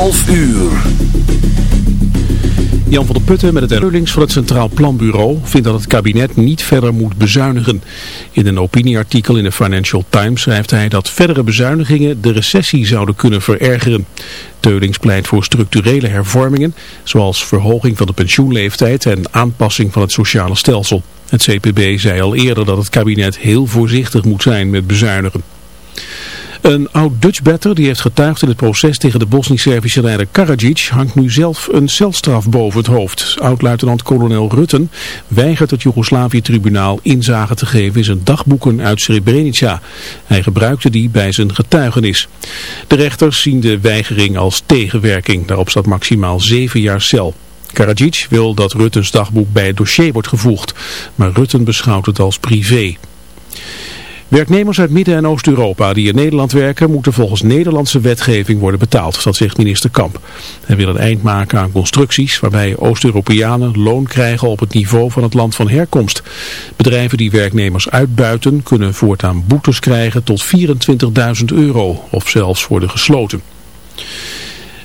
11 uur. Jan van der Putten met het Reulings van het Centraal Planbureau vindt dat het kabinet niet verder moet bezuinigen. In een opinieartikel in de Financial Times schrijft hij dat verdere bezuinigingen de recessie zouden kunnen verergeren. Teulings pleit voor structurele hervormingen, zoals verhoging van de pensioenleeftijd en aanpassing van het sociale stelsel. Het CPB zei al eerder dat het kabinet heel voorzichtig moet zijn met bezuinigen. Een oud Dutchbatter die heeft getuigd in het proces tegen de Bosnisch-Servische leider Karadzic hangt nu zelf een celstraf boven het hoofd. Oud-luitenant-kolonel Rutten weigert het Joegoslavië-tribunaal inzage te geven in zijn dagboeken uit Srebrenica. Hij gebruikte die bij zijn getuigenis. De rechters zien de weigering als tegenwerking. Daarop staat maximaal zeven jaar cel. Karadzic wil dat Ruttens dagboek bij het dossier wordt gevoegd, maar Rutten beschouwt het als privé. Werknemers uit Midden- en Oost-Europa die in Nederland werken moeten volgens Nederlandse wetgeving worden betaald, dat zegt minister Kamp. Hij wil een eind maken aan constructies waarbij Oost-Europeanen loon krijgen op het niveau van het land van herkomst. Bedrijven die werknemers uitbuiten kunnen voortaan boetes krijgen tot 24.000 euro of zelfs worden gesloten.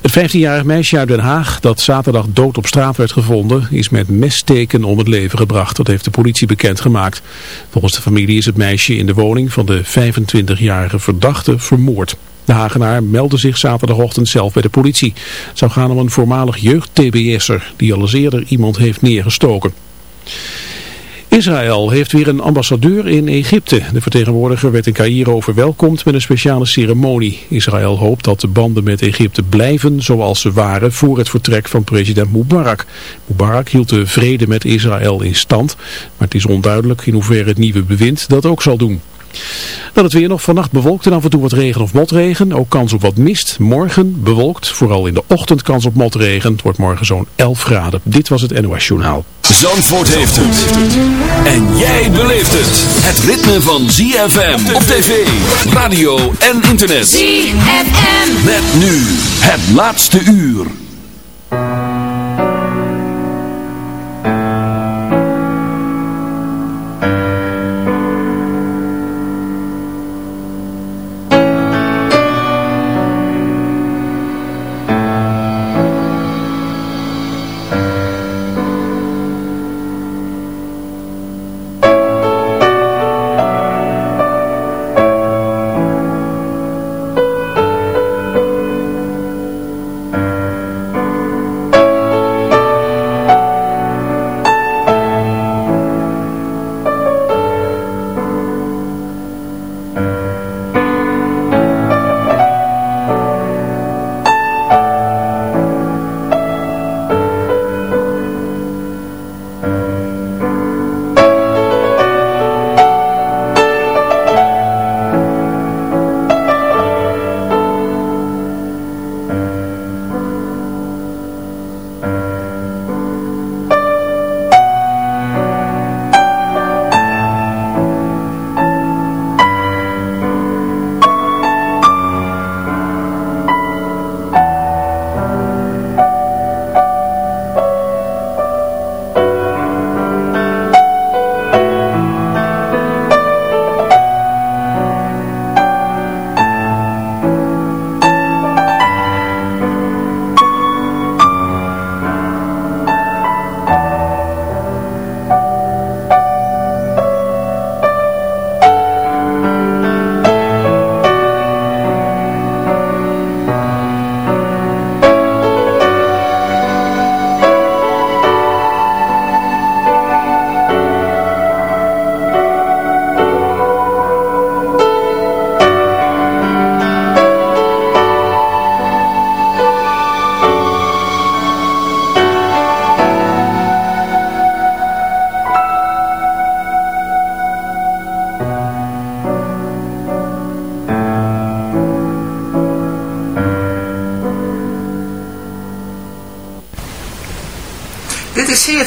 Het 15-jarig meisje uit Den Haag dat zaterdag dood op straat werd gevonden is met messteken om het leven gebracht. Dat heeft de politie bekendgemaakt. Volgens de familie is het meisje in de woning van de 25-jarige verdachte vermoord. De Hagenaar meldde zich zaterdagochtend zelf bij de politie. Het zou gaan om een voormalig jeugd-TBS'er die al eens eerder iemand heeft neergestoken. Israël heeft weer een ambassadeur in Egypte. De vertegenwoordiger werd in Cairo verwelkomd met een speciale ceremonie. Israël hoopt dat de banden met Egypte blijven zoals ze waren voor het vertrek van president Mubarak. Mubarak hield de vrede met Israël in stand, maar het is onduidelijk in hoeverre het nieuwe bewind dat ook zal doen. Dan het weer nog vannacht bewolkt en af en toe wat regen of motregen. Ook kans op wat mist. Morgen bewolkt. Vooral in de ochtend kans op motregen. Het wordt morgen zo'n 11 graden. Dit was het NOS Journaal. Zandvoort heeft het. En jij beleeft het. Het ritme van ZFM op tv, radio en internet. ZFM. Met nu het laatste uur.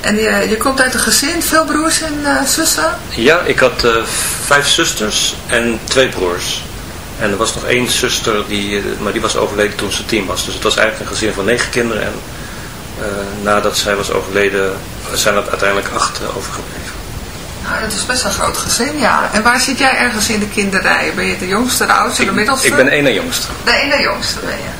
En je, je komt uit een gezin, veel broers en zussen? Ja, ik had vijf zusters en twee broers. En er was nog één zuster, die, maar die was overleden toen ze tien was. Dus het was eigenlijk een gezin van negen kinderen. En nadat zij was overleden, zijn er uiteindelijk acht overgebleven. Nou, dat is best een groot gezin, ja. En waar zit jij ergens in de kinderrij? Ben je de jongste, de oudste, de middelste? Ik ben één na jongste. De ene jongste ben je.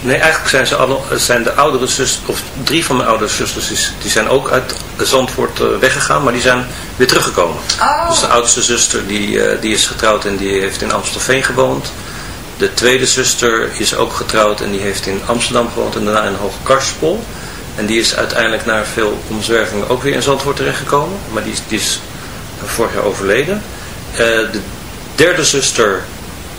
Nee, eigenlijk zijn, ze alle, zijn de oudere zusters, of drie van mijn oudere zusters, die zijn ook uit Zandvoort uh, weggegaan, maar die zijn weer teruggekomen. Oh. Dus de oudste zuster, die, uh, die is getrouwd en die heeft in Amstelveen gewoond. De tweede zuster is ook getrouwd en die heeft in Amsterdam gewoond en daarna in Hoge Karspol. En die is uiteindelijk na veel omzwervingen ook weer in Zandvoort terechtgekomen, maar die, die is vorig jaar overleden. Uh, de derde zuster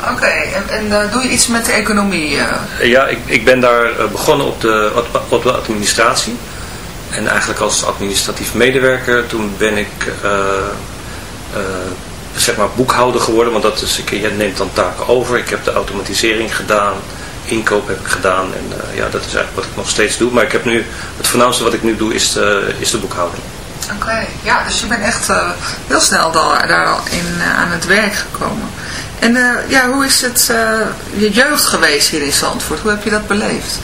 Oké, en, uh, doe je iets met de economie? Uh? Ja, ik, ik ben daar uh, begonnen op de, op de administratie. En eigenlijk als administratief medewerker, toen ben ik zeg maar boekhouder geworden. Want dat is, je neemt dan taken over. Ik heb de automatisering gedaan, inkoop heb ik gedaan. En ja, dat is eigenlijk wat ik nog steeds doe. Maar ik heb nu, het voornaamste wat ik nu doe is de, is de boekhouding. Oké, ja, dus je bent echt heel snel daar, daar al in, aan het werk gekomen. En uh, ja, hoe is het je jeugd geweest hier in Zandvoort? Hoe heb je dat beleefd?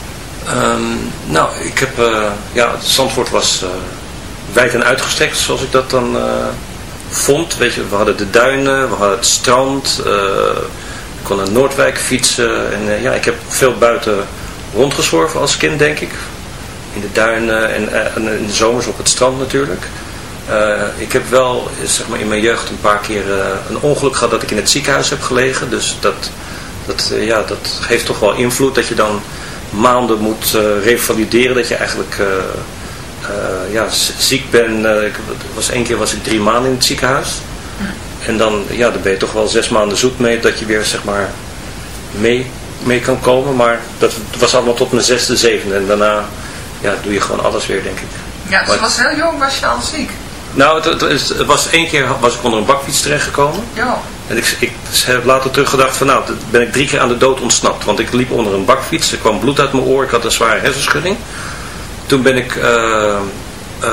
Um, nou, ik heb, ja, Zandvoort was wijd en uitgestrekt zoals ik dat dan vond. Weet je, we hadden de duinen, we hadden het strand, ik kon naar Noordwijk fietsen. En ja, ik heb veel buiten rondgezworven als kind, denk ik. In de duinen en, en in de zomers op het strand natuurlijk. Uh, ik heb wel zeg maar, in mijn jeugd een paar keer een ongeluk gehad dat ik in het ziekenhuis heb gelegen. Dus dat, dat, ja, dat heeft toch wel invloed dat je dan maanden moet revalideren. Dat je eigenlijk ja, ziek bent. ik, was, één keer was ik drie maanden in het ziekenhuis. En dan, ja, dan ben je toch wel zes maanden zoet mee dat je weer zeg maar, mee, mee kan komen. Maar dat was allemaal tot mijn zesde, zevende. En daarna ja, doe je gewoon alles weer, denk ik. Ja, dus was heel jong, was je al ziek? Nou, het, het, het, was één keer was ik onder een bakfiets terechtgekomen. Ja. En ik, ik heb later teruggedacht van nou, ben ik drie keer aan de dood ontsnapt. Want ik liep onder een bakfiets, er kwam bloed uit mijn oor, ik had een zware hersenschudding. Toen ben ik uh, uh,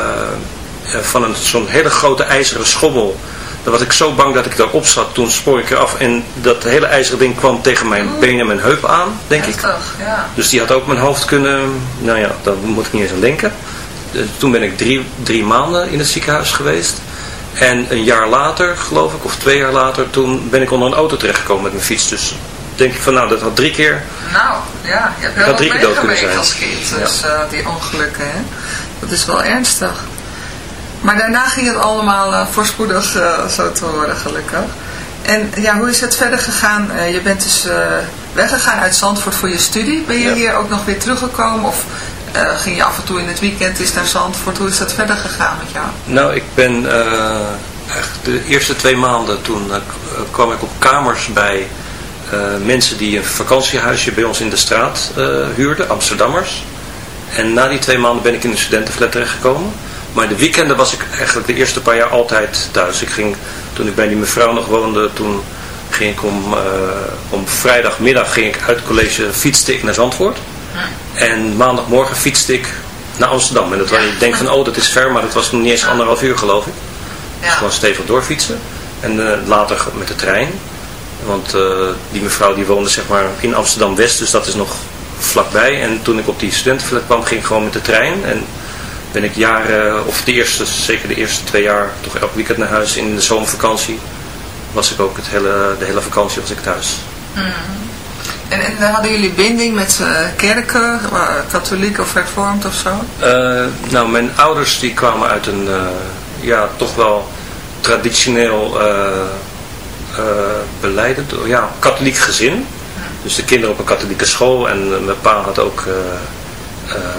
van een, zo'n hele grote ijzeren schommel, dan was ik zo bang dat ik daarop zat. Toen spoor ik eraf en dat hele ijzeren ding kwam tegen mijn benen en mijn heup aan, denk ik. Ja. Dus die had ook mijn hoofd kunnen, nou ja, daar moet ik niet eens aan denken. Eh, toen ben ik drie, drie maanden in het ziekenhuis geweest. En een jaar later, geloof ik, of twee jaar later, toen ben ik onder een auto terechtgekomen met mijn fiets. Dus denk ik van, nou, dat had drie keer... Nou, ja, je hebt heel drie keer dood kunnen zijn. als kind. Dus uh, die ongelukken, hè. Dat is wel ernstig. Maar daarna ging het allemaal uh, voorspoedig uh, zo te horen, gelukkig. En ja, hoe is het verder gegaan? je bent dus weggegaan uit Zandvoort voor je studie. Ben je hier ook nog weer teruggekomen? Of ging je af en toe in het weekend eens naar Zandvoort. Hoe is dat verder gegaan met jou? Nou, ik ben de eerste twee maanden toen kwam ik op kamers bij mensen die een vakantiehuisje bij ons in de straat huurden, Amsterdammers. En na die twee maanden ben ik in een studentenflat terechtgekomen. Maar de weekenden was ik eigenlijk de eerste paar jaar altijd thuis. Ik ging, toen ik bij die mevrouw nog woonde, toen ging ik om, uh, om vrijdagmiddag ging ik uit het college fietste ik naar Zandvoort. En maandagmorgen fietste ik naar Amsterdam. En dat was, ik denk van, oh dat is ver, maar dat was nog niet eens anderhalf uur geloof ik. Ja. Gewoon stevig doorfietsen. En uh, later met de trein. Want uh, die mevrouw die woonde zeg maar in Amsterdam-West, dus dat is nog vlakbij. En toen ik op die studentenflat kwam, ging ik gewoon met de trein. En ben ik jaren, of de eerste, zeker de eerste twee jaar, toch elk weekend naar huis. In de zomervakantie was ik ook het hele, de hele vakantie was ik thuis. Mm. En, en, hadden jullie binding met uh, kerken, katholiek of hervormd of zo? Uh, nou, mijn ouders die kwamen uit een, uh, ja, toch wel traditioneel beleidend, ja, katholiek gezin. Dus de kinderen op een katholieke school en mijn pa had ook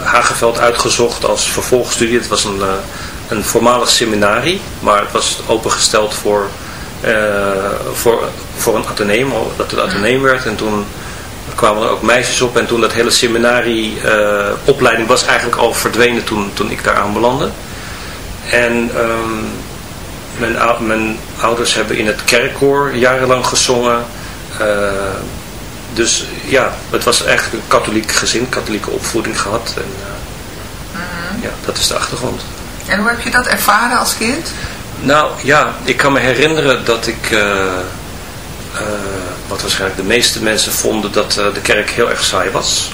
Hageveld uitgezocht als vervolgstudie. Het was een, uh, een voormalig seminarie, maar het was opengesteld voor, uh, voor, voor een ateneum, dat het ateneum werd. En toen kwamen er ook meisjes op en toen dat hele seminarie-opleiding was eigenlijk al verdwenen toen, toen ik daar aan belandde. En mijn, mijn ouders hebben in het kerkkoor jarenlang gezongen dus ja, het was eigenlijk een katholiek gezin, katholieke opvoeding gehad. En uh, ja, dat is de achtergrond. En hoe heb je dat ervaren als kind? Nou ja, ik kan me herinneren dat ik, uh, wat waarschijnlijk de meeste mensen vonden, dat de kerk heel erg saai was.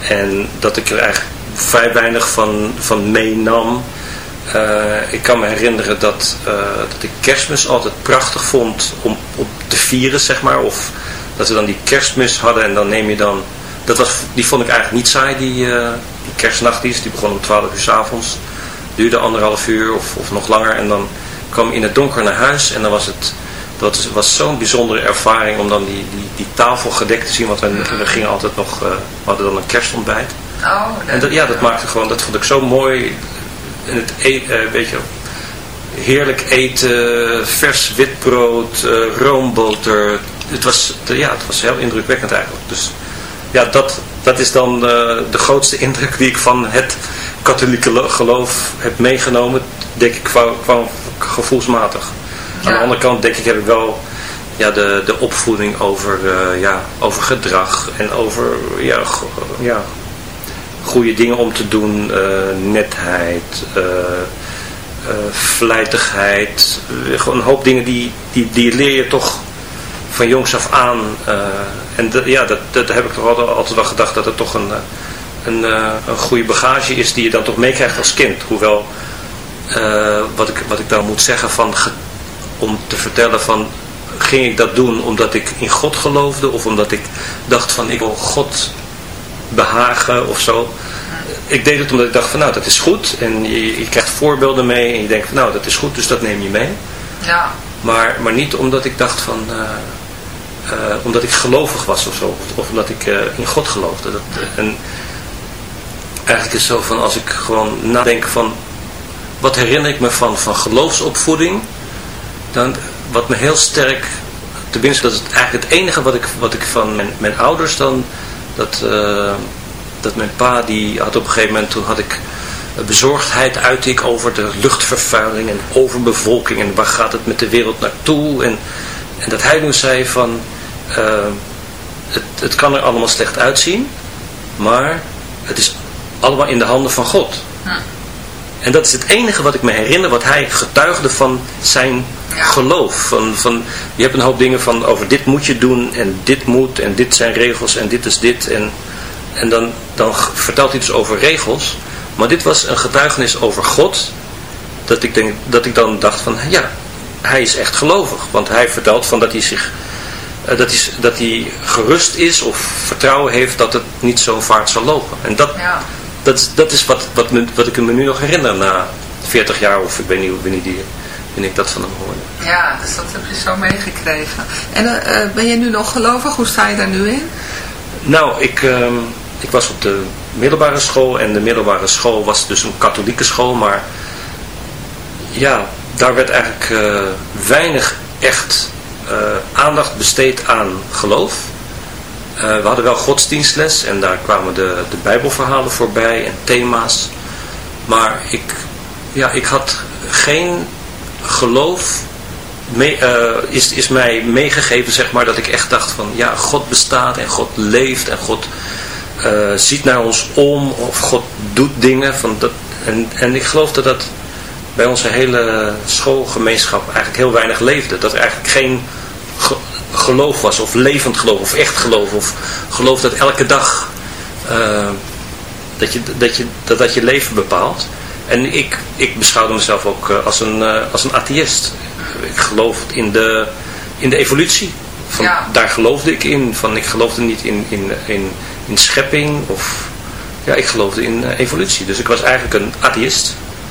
En dat ik er eigenlijk vrij weinig van, van meenam. ik kan me herinneren dat, dat ik kerstmis altijd prachtig vond om, om te vieren, zeg maar. Of dat we dan die kerstmis hadden en dan neem je dan... Dat was, die vond ik eigenlijk niet saai, die, uh, die kerstnachtdienst. Die begon om 12 uur s avonds. Duurde anderhalf uur of, of nog langer. En dan kwam in het donker naar huis en dan was het... Dat was zo'n bijzondere ervaring om dan die, die, die tafel gedekt te zien. Want we, we gingen altijd nog... Uh, we hadden dan een kerstontbijt. Oh, en dat, ja, dat maakte gewoon... Dat vond ik zo mooi. En het e uh, weet je, heerlijk eten, vers witbrood, roomboter, het was, ja, het was heel indrukwekkend eigenlijk. Dus ja, dat, dat is dan uh, de grootste indruk die ik van het katholieke geloof heb meegenomen, denk ik, qua, qua gevoelsmatig. Aan de andere kant denk ik heb ik wel ja, de, de opvoeding over, uh, ja, over gedrag en over ja, ja, goede dingen om te doen, uh, netheid, vlijtigheid, gewoon een hoop dingen die, die, die leer je toch van jongs af aan. Uh, en ja, dat, dat heb ik toch altijd, altijd wel gedacht dat het toch een, eh, een, uh, een goede bagage is die je dan toch meekrijgt als kind. Hoewel, uh, wat, ik, wat ik dan moet zeggen van, om te vertellen van, ging ik dat doen omdat ik in God geloofde of omdat ik dacht van ik wil God behagen of zo. Ik deed het omdat ik dacht van nou dat is goed en je, je krijgt voorbeelden mee en je denkt van nou dat is goed dus dat neem je mee. Ja. Maar, maar niet omdat ik dacht van, uh, omdat ik gelovig was of zo. Of, omdat ik uh, in God geloofde. Dat, uh, en eigenlijk is het zo van als ik gewoon nadenk van wat herinner ik me van, van geloofsopvoeding. Dan wat me heel sterk, tenminste dat is eigenlijk het enige wat ik, wat ik van mijn, mijn ouders dan, dat, dat mijn pa die had op een gegeven moment, toen had ik bezorgdheid uit ik over de luchtvervuiling en overbevolking en waar gaat het met de wereld naartoe en, en dat hij nu zei van het, het kan er allemaal slecht uitzien, maar het is allemaal in de handen van God. En dat is het enige wat ik me herinner, wat hij getuigde van zijn geloof. Van, van, je hebt een hoop dingen van over dit moet je doen en dit moet en dit zijn regels en dit is dit. En, en dan, dan vertelt hij dus over regels. Maar dit was een getuigenis over God. Dat ik, denk, dat ik dan dacht van ja, hij is echt gelovig. Want hij vertelt van dat hij zich eh, dat, hij, dat hij gerust is of vertrouwen heeft dat het niet zo vaart zal lopen. En dat, ja. dat, is, dat is wat, wat, me, wat ik me nu nog herinner na 40 jaar of ik weet niet wanneer, die, wanneer ik dat van hem hoorde. Ja, dus dat heb je zo meegekregen. En uh, ben je nu nog gelovig? Hoe sta je daar nu in? Nou, ik, uh, ik was op de middelbare school. En de middelbare school was dus een katholieke school. Maar ja, daar werd eigenlijk uh, weinig echt aandacht besteed aan geloof. Uh, we hadden wel godsdienstles en daar kwamen de, de bijbelverhalen voorbij en thema's. Maar ik, ja, ik had geen geloof mee, uh, is, is mij meegegeven, zeg maar, dat ik echt dacht van, ja, God bestaat en God leeft en God ziet naar ons om of God doet dingen. Van dat, en, en ik geloof dat dat bij onze hele schoolgemeenschap eigenlijk heel weinig leefde. Dat er eigenlijk geen geloof was, of levend geloof, of echt geloof, of geloof dat elke dag uh, dat, je, dat, je, dat dat je leven bepaalt. En ik, ik beschouwde mezelf ook als een, als een atheïst ik geloof in de, in de evolutie. Van, Daar geloofde ik in. Van, ik geloofde niet in, in, in, in schepping. Of, ja, ik geloofde in uh, evolutie. Dus ik was eigenlijk een atheïst.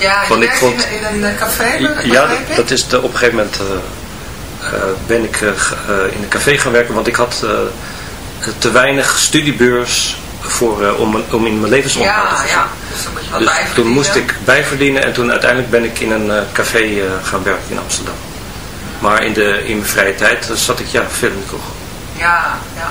Ja, je ik vond, in, een café? Ja, dat is de, op een gegeven moment uh, uh, ben ik in een café gaan werken, want ik had te weinig studiebeurs voor, om, om in mijn levensonderhoud ja, te Ja, dus dan moet je wat dus toen moest ik bijverdienen en toen uiteindelijk ben ik in een café gaan werken in Amsterdam. Maar in, de, in mijn vrije tijd zat ik ja, veel in de kroeg. Ja, ja.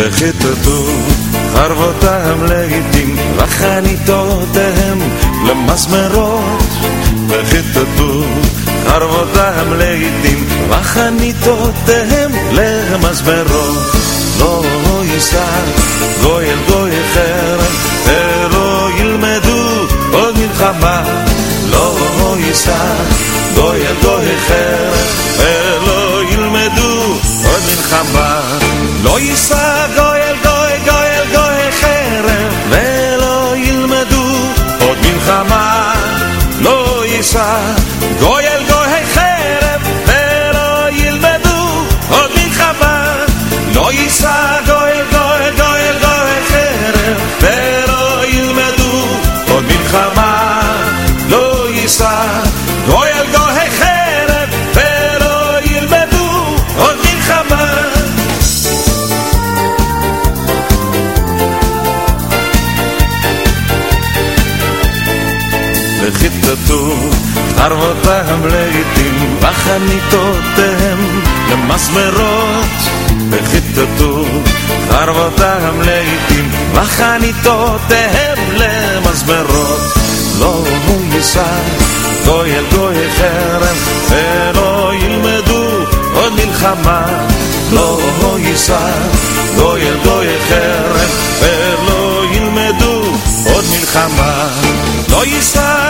וחיטטו חרבותם לעיתים וחניתותיהם למסמרות וחיטטו חרבותם לעיתים וחניתותיהם למסמרות לא יישא גוי אל גוי חרם ולא ילמדו עוד מלחמה לא יישא גוי אל גוי חרם ולא ילמדו עוד מלחמה לא יישא ערבותיהם לעיתים וחניתותיהם למסמרות וחיטטו ערבותיהם לעיתים וחניתותיהם למסמרות לא יישא גוי אל גוי חרם ולא ילמדו עוד מלחמה לא יישא גוי אל גוי חרם ולא ילמדו עוד מלחמה לא יישא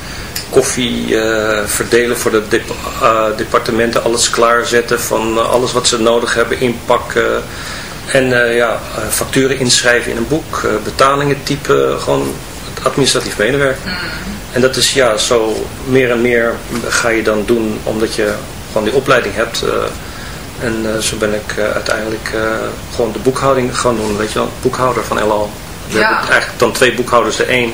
koffie uh, verdelen voor de dep uh, departementen, alles klaarzetten van uh, alles wat ze nodig hebben, inpakken, En ja, facturen inschrijven in een boek, betalingen typen, gewoon administratief medewerker. Mm. En dat is ja, zo meer en meer ga je dan doen omdat je gewoon die opleiding hebt. en zo ben ik uiteindelijk gewoon de boekhouding gaan doen, weet je wel, boekhouder van LL. We ja. hebben eigenlijk dan twee boekhouders. De een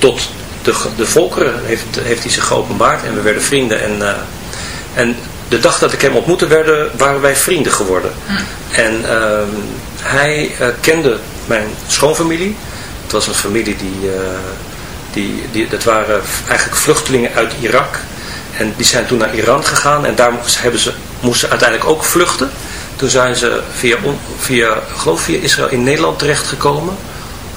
tot de, de volkeren heeft, heeft hij zich geopenbaard en we werden vrienden. En, uh, en de dag dat ik hem ontmoette werden, waren wij vrienden geworden. Hm. En uh, hij uh, kende mijn schoonfamilie. Het was een familie die, uh, die, die, dat waren eigenlijk vluchtelingen uit Irak. En die zijn toen naar Iran gegaan en daar hebben ze, moesten ze uiteindelijk ook vluchten. Toen zijn ze via, via, geloof via Israël in Nederland terechtgekomen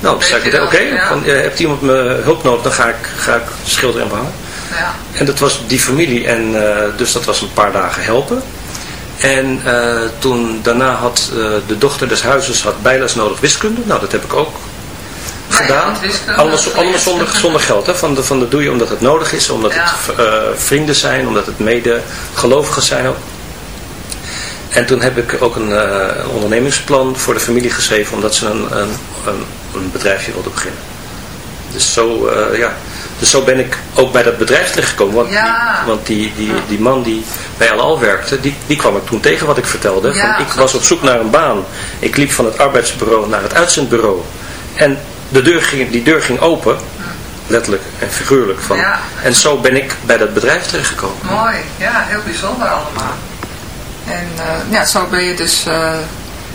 nou, zei ik, oké, okay, ja. hebt iemand me hulp nodig, dan ga ik, ga ik schilderen en behangen. Ja. En dat was die familie, en uh, dus dat was een paar dagen helpen. En uh, toen daarna had uh, de dochter des huizes had bijles nodig wiskunde. Nou, dat heb ik ook gedaan. allemaal, allemaal zonder, zonder geld. Hè? Van, de, van de doe je omdat het nodig is, omdat ja. het vrienden zijn, omdat het mede gelovigen zijn ook. En toen heb ik ook een ondernemingsplan voor de familie geschreven, omdat ze een, een, een, een bedrijfje wilden beginnen. Dus zo, uh, ja. dus zo ben ik ook bij dat bedrijf terechtgekomen. Want, die, want die, die, die man die bij Al werkte, die, die kwam ik toen tegen wat ik vertelde. Ja, van, ik was op zoek naar een baan. Ik liep van het arbeidsbureau naar het uitzendbureau. En de deur ging, die deur ging open letterlijk en figuurlijk van. Ja. En zo ben ik bij dat bedrijf terechtgekomen. Mooi, ja, heel bijzonder allemaal. En uh, ja, zo ben je dus uh,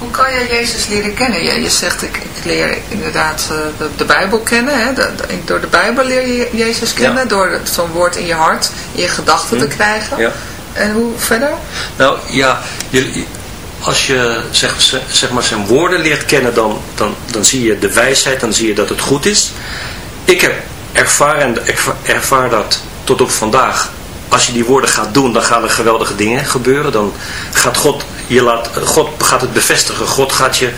Hoe kan je Jezus leren kennen? Je, je zegt, ik, ik leer inderdaad uh, de, de, Bijbel kennen. Hè? De, de, door de Bijbel leer je Jezus kennen. Ja. Door zo'n woord in je hart, in je gedachten hm. te krijgen. Ja. En hoe verder? Nou ja, je, als je zeg, zeg maar zijn woorden leert kennen, dan, dan, dan zie je de wijsheid, dan zie je dat het goed is. Ik heb ervaren, ik ervaar dat tot op vandaag. Als je die woorden gaat doen, dan gaan er geweldige dingen gebeuren. Dan gaat God, je laat, God gaat het bevestigen. God gaat je,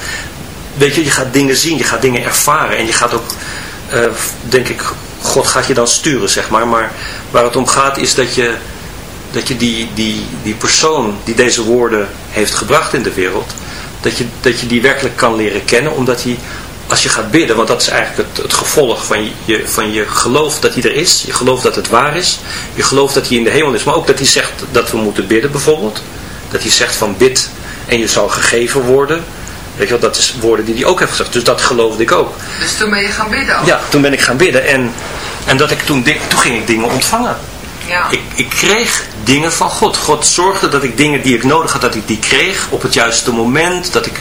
weet je, je gaat dingen zien, je gaat dingen ervaren. En je gaat ook, uh, denk ik, God gaat je dan sturen, zeg maar. Maar waar het om gaat is dat je dat je die, die, die persoon die deze woorden heeft gebracht in de wereld, dat je, dat je die werkelijk kan leren kennen, omdat hij, als je gaat bidden, want dat is eigenlijk het, het gevolg van je, van je geloof dat hij er is, je geloof dat het waar is, je geloof dat hij in de hemel is, maar ook dat hij zegt dat we moeten bidden bijvoorbeeld, dat hij zegt van bid en je zal gegeven worden, Weet je wel, dat is woorden die hij ook heeft gezegd. Dus dat geloofde ik ook. Dus toen ben je gaan bidden ook? Ja, toen ben ik gaan bidden. En, en dat ik toen, toen ging ik dingen ontvangen. Ja. Ik, ik kreeg dingen van God. God zorgde dat ik dingen die ik nodig had, dat ik die kreeg op het juiste moment. Dat ik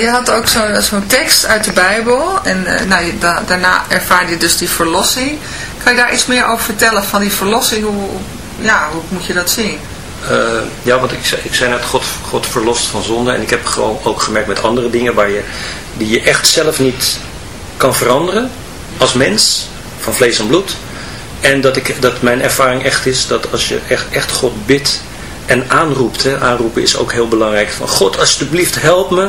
Je had ook zo'n zo tekst uit de Bijbel en uh, nou, da daarna ervaar je dus die verlossing. Kan je daar iets meer over vertellen van die verlossing? Hoe, hoe moet je dat zien? Uh, ja, want ik ik zei net, God, God verlost van zonde. En ik heb ook gemerkt met andere dingen waar je, die je echt zelf niet kan veranderen als mens, van vlees en bloed. En dat, ik, dat mijn ervaring echt is dat als je echt, echt God bidt en aanroept, aanroepen is ook heel belangrijk, van God alsjeblieft help me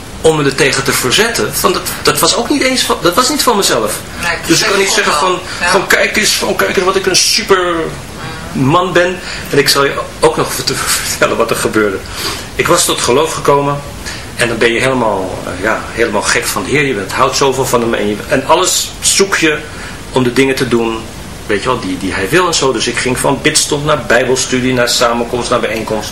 om me er tegen te verzetten. Van dat, dat was ook niet eens van, dat was niet van mezelf. dus ik kan niet zeggen van, van kijk eens, van kijk eens wat ik een super man ben. En ik zal je ook nog vertellen wat er gebeurde. Ik was tot geloof gekomen. En dan ben je helemaal, eh, ja, helemaal gek van de Heer. Je bent, houdt zoveel van hem. En, je, en alles zoek je om de dingen te doen weet je wel, die, die hij wil en zo. Dus ik ging van bidstond naar bijbelstudie, naar samenkomst, naar bijeenkomst.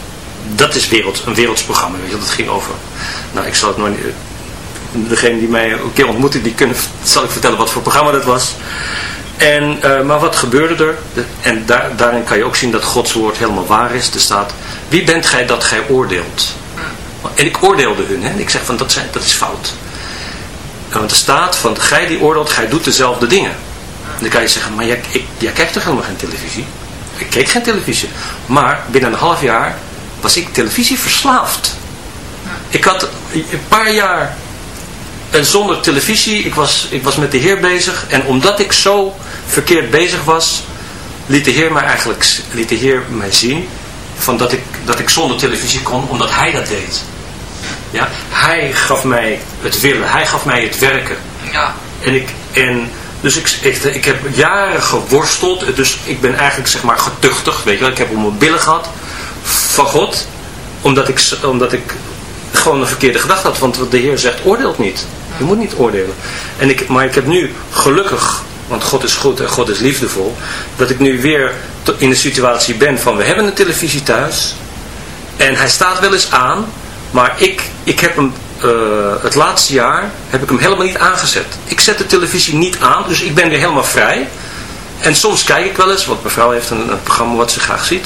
dat is wereld, een werelds programma, weet je, dat ging over. Nou, ik zal het maar niet, degene die mij een keer ontmoette, die kunnen, zal ik vertellen wat voor programma dat was. En, uh, maar wat gebeurde er? En daar, daarin kan je ook zien dat Gods woord helemaal waar is. Er staat, wie bent gij dat gij oordeelt? En ik oordeelde hun, hè? ik zeg van, dat, zijn, dat is fout. Want er staat van, gij die oordeelt, gij doet dezelfde dingen. En dan kan je zeggen, maar jij, ik, jij kijkt toch helemaal geen televisie? Ik keek geen televisie. Maar binnen een half jaar was ik televisie verslaafd. Ik had een paar jaar zonder televisie, ik was, ik was met de Heer bezig. En omdat ik zo verkeerd bezig was, liet de Heer mij eigenlijk liet de Heer mij zien van dat, ik, dat ik zonder televisie kon, omdat Hij dat deed. Ja? Hij gaf mij het willen. Hij gaf mij het werken. Ja. En ik, en dus ik, ik, ik heb jaren geworsteld. Dus ik ben eigenlijk zeg maar getuchtig. Weet je wel. Ik heb om mijn billen gehad van God. Omdat ik, omdat ik gewoon een verkeerde gedachte had. Want de Heer zegt oordeelt niet. Je moet niet oordelen. En ik, maar ik heb nu gelukkig, want God is goed en God is liefdevol. Dat ik nu weer in de situatie ben van we hebben een televisie thuis. En hij staat wel eens aan. Maar ik, ik heb hem uh, het laatste jaar heb ik hem helemaal niet aangezet. Ik zet de televisie niet aan, dus ik ben weer helemaal vrij. En soms kijk ik wel eens, want mevrouw heeft een programma wat ze graag ziet.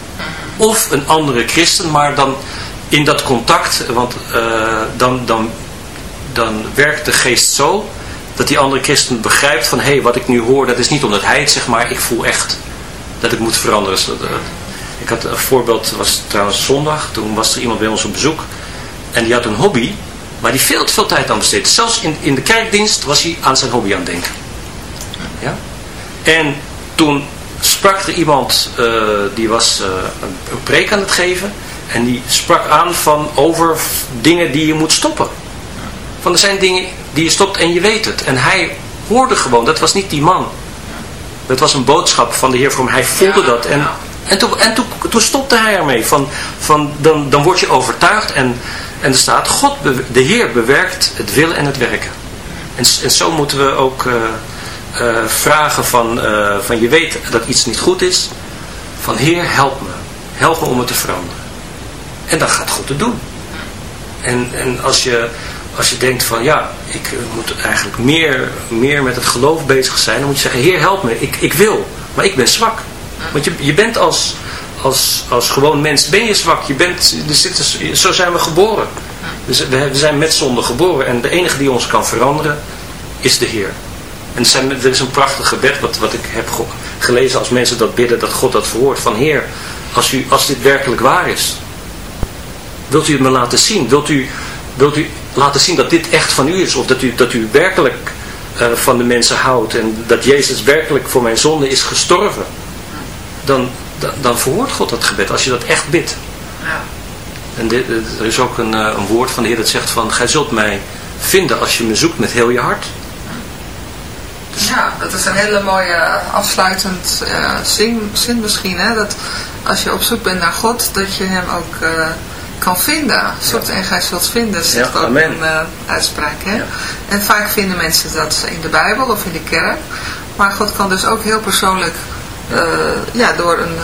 Of een andere christen, maar dan in dat contact, want uh, dan, dan, dan werkt de geest zo dat die andere christen begrijpt van hé, hey, wat ik nu hoor, dat is niet omdat hij het zegt, maar ik voel echt dat ik moet veranderen. Ik had een voorbeeld, was trouwens zondag, toen was er iemand bij ons op bezoek en die had een hobby Waar hij veel te veel tijd aan besteedt. Zelfs in, in de kerkdienst was hij aan zijn hobby aan het denken. Ja? En toen sprak er iemand, uh, die was uh, een, een preek aan het geven. En die sprak aan van over dingen die je moet stoppen. Van er zijn dingen die je stopt en je weet het. En hij hoorde gewoon, dat was niet die man. Dat was een boodschap van de Heer voor hem. Hij voelde dat. En, en, toen, en toen, toen stopte hij ermee. Van, van, dan, dan word je overtuigd en, en er staat, God, de Heer bewerkt het willen en het werken. En, en zo moeten we ook uh, uh, vragen van, uh, van je weet dat iets niet goed is. Van Heer, help me. Help me om het te veranderen. En dan gaat God het doen. En, en als, je, als je denkt van ja, ik moet eigenlijk meer, meer met het geloof bezig zijn. Dan moet je zeggen, Heer help me, ik, ik wil, maar ik ben zwak. Want je, je bent als, als, als gewoon mens, ben je zwak. Je bent, er zit, zo zijn we geboren. Dus we zijn met zonde geboren. En de enige die ons kan veranderen, is de Heer. En er, zijn, er is een prachtig gebed wat, wat ik heb gelezen als mensen dat bidden, dat God dat verhoort. Van Heer, als, u, als dit werkelijk waar is, Wilt u het me laten zien? Wilt u, wilt u laten zien dat dit echt van u is? Of dat u, dat u werkelijk uh, van de mensen houdt en dat Jezus werkelijk voor mijn zonde is gestorven? Dan, dan, dan verhoort God dat gebed als je dat echt bidt. En dit, er is ook een, uh, een woord van de Heer dat zegt van, gij zult mij vinden als je me zoekt met heel je hart. Ja, dat is een hele mooie afsluitend uh, zin, zin misschien. Hè? Dat als je op zoek bent naar God, dat je hem ook uh, kan vinden. Zoekt ja. en gij zult vinden, zegt ja, ook een uh, uitspraak. Hè? Ja. En vaak vinden mensen dat in de Bijbel of in de kerk. Maar God kan dus ook heel persoonlijk, ja, door een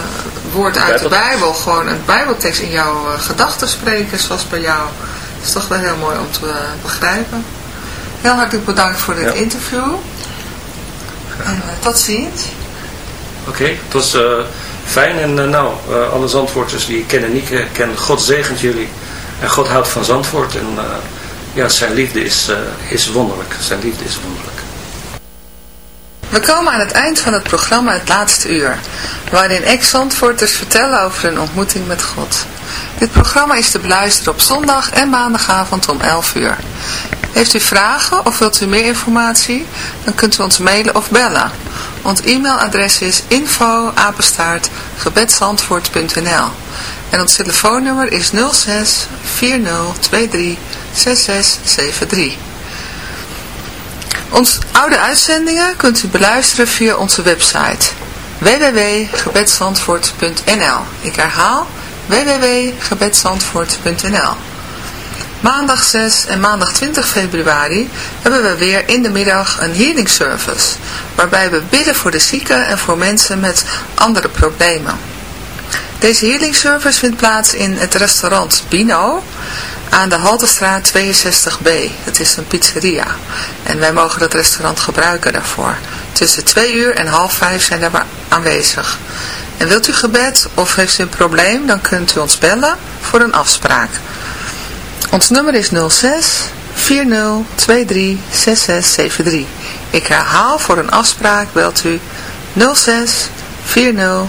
woord uit de Bijbel, gewoon een Bijbeltekst in jouw gedachten spreken, zoals bij jou. Dat is toch wel heel mooi om te begrijpen. Heel hartelijk bedankt voor dit interview. En tot ziens. Oké, okay, het was fijn. En uh, nou, uh, alle Zandvoorters die ik ken en niet ken, God zegent jullie. En God houdt van Zandvoort. En ja, zijn liefde is, is wonderlijk. Zijn liefde is wonderlijk. We komen aan het eind van het programma Het Laatste Uur. Waarin ex-Zandvoorters vertellen over hun ontmoeting met God. Dit programma is te beluisteren op zondag en maandagavond om 11 uur. Heeft u vragen of wilt u meer informatie? Dan kunt u ons mailen of bellen. Ons e-mailadres is info en ons telefoonnummer is 06 4023 6673. Onze oude uitzendingen kunt u beluisteren via onze website www.gebedsandvoort.nl Ik herhaal www.gebedsandvoort.nl Maandag 6 en maandag 20 februari hebben we weer in de middag een healing service, waarbij we bidden voor de zieken en voor mensen met andere problemen. Deze healing service vindt plaats in het restaurant Bino aan de Haltestraat 62B. Het is een pizzeria en wij mogen dat restaurant gebruiken daarvoor. Tussen 2 uur en half 5 zijn we aanwezig. En wilt u gebed of heeft u een probleem, dan kunt u ons bellen voor een afspraak. Ons nummer is 06 40 23 6673. Ik herhaal voor een afspraak belt u 06 40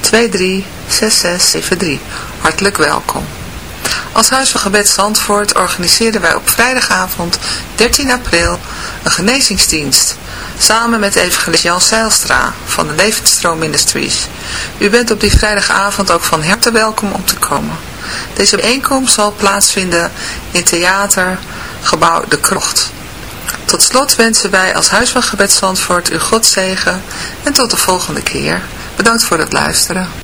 23 6673. Hartelijk welkom. Als Huis van Gebed Zandvoort organiseren wij op vrijdagavond 13 april een genezingsdienst. Samen met evangelist Jan Seilstra van de Levensstroom Ministries. U bent op die vrijdagavond ook van harte welkom om te komen. Deze bijeenkomst zal plaatsvinden in theatergebouw De Krocht. Tot slot wensen wij als Huis van Gebed Zandvoort u God zegen en tot de volgende keer. Bedankt voor het luisteren.